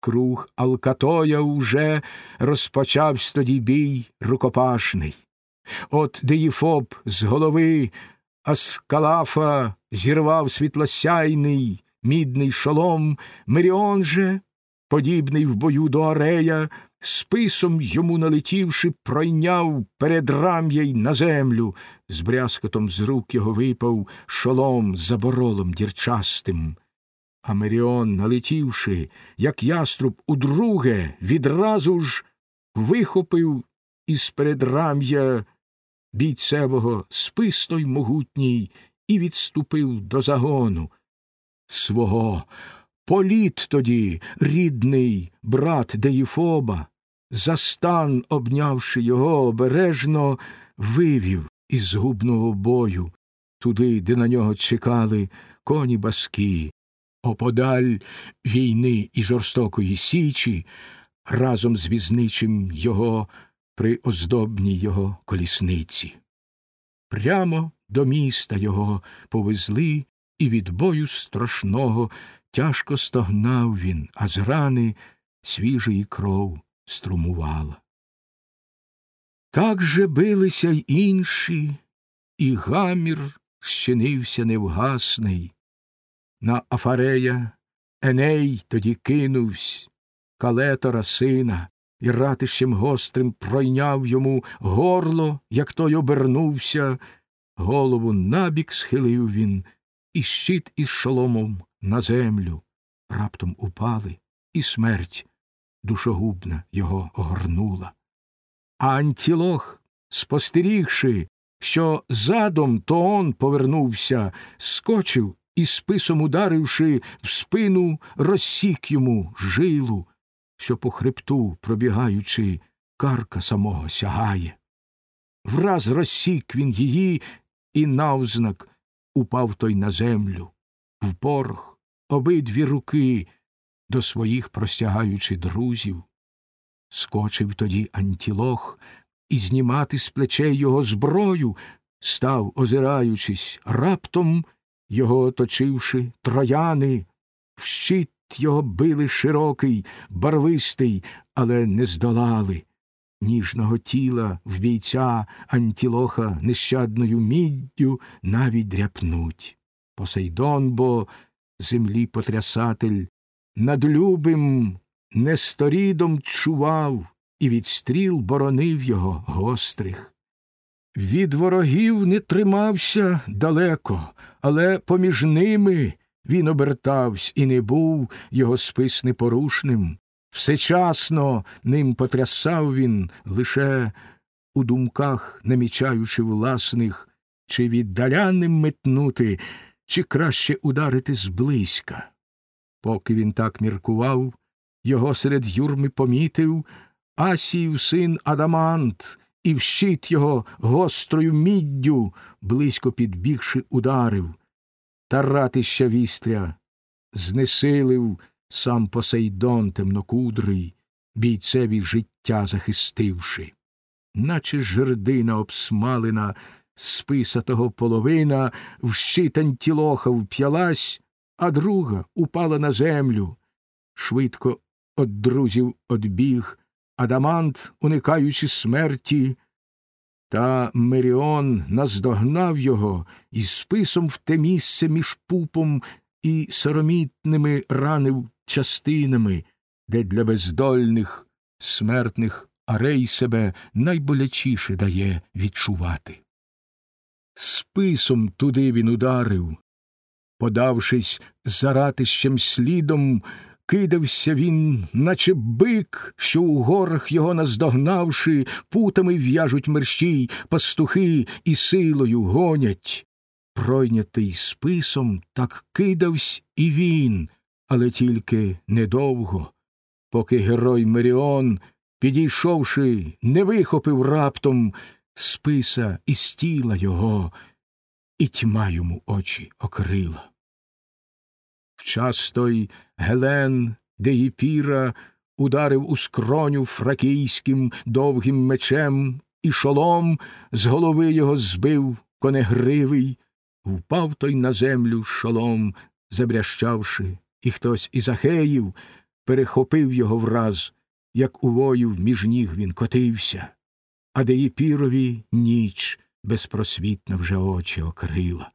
Круг Алкатоя уже розпочався тоді бій рукопашний. От Деїфоб з голови Аскалафа зірвав світлосяйний мідний шолом, Меріон же, подібний в бою до Арея, списом йому налетівши, пройняв перед рам'я й на землю, з брязкотом з рук його випав шолом за боролом дірчастим. А Меріон, налетівши, як яструб удруге, відразу ж вихопив із передрам'я бійцевого спис той могутній і відступив до загону свого. Політ тоді, рідний брат Деїфоба, за стан, обнявши його обережно, вивів із згубного бою, туди, де на нього чекали коні баски, оподаль війни і жорстокої січі, разом з візничим його при оздобній його колісниці. Прямо до міста його повезли, і від бою страшного тяжко стогнав він, а з рани свіжої кров струмувала. Так же билися й інші, і гамір щинився невгасний. На Афарея Еней тоді кинувсь, калетора сина, і ратищем гострим пройняв йому горло, як той обернувся, голову набік схилив він, і щит із шоломом на землю раптом упали, і смерть душогубна його огорнула. А Антілох, спостерігши, що задом то он повернувся, скочив і списом ударивши в спину, розсік йому жилу, що по хребту, пробігаючи, карка самого сягає. Враз розсік він її, і навзнак упав той на землю, в порох, обидві руки, до своїх простягаючи друзів. Скочив тоді антілох і знімати з плечей його зброю, став, озираючись, раптом його оточивши трояни, в щит його били широкий, барвистий, але не здолали. Ніжного тіла в бійця антілоха нещадною міддю навіть дряпнуть. Посейдон бо землі потрясатель, над любим несторідом чував і від стріл боронив його гострих. Від ворогів не тримався далеко, але поміж ними він обертавсь і не був його спис непорушним. Всечасно ним потрясав він лише у думках, намічаючи власних, чи віддаляним метнути, чи краще ударити зблизька. Поки він так міркував, його серед юрми помітив Асіїв син Адамант, і в щит його гострою міддю, близько підбігши, ударив. Та ратища вістря знесилив сам Посейдон темнокудрий, бійцеві життя захистивши, наче жердина обсмалена, списатого половина, в щит антілоха вп'ялась, а друга упала на землю. Швидко од друзів одбіг, Адамант, уникаючи смерті, та Меріон наздогнав його і списом в те місце між пупом і соромітними ранив частинами, де для бездольних смертних арей себе найболячіше дає відчувати. Списом туди він ударив, подавшись за ратищем слідом, кидався він, наче бик, що у горах його наздогнавши, путами в'яжуть мерщій, пастухи і силою гонять. Пройнятий списом так кидавсь і він, але тільки недовго, поки герой Меріон, підійшовши, не вихопив раптом списа із тіла його, і тьма йому очі окрила. Вчас той Гелен Деїпіра ударив у скроню фракійським довгим мечем, і шолом з голови його збив конегривий, впав той на землю шолом, забрящавши, і хтось із ахеїв перехопив його враз, як у вою між ніг він котився, а Деїпірові ніч безпросвітна вже очі окрила.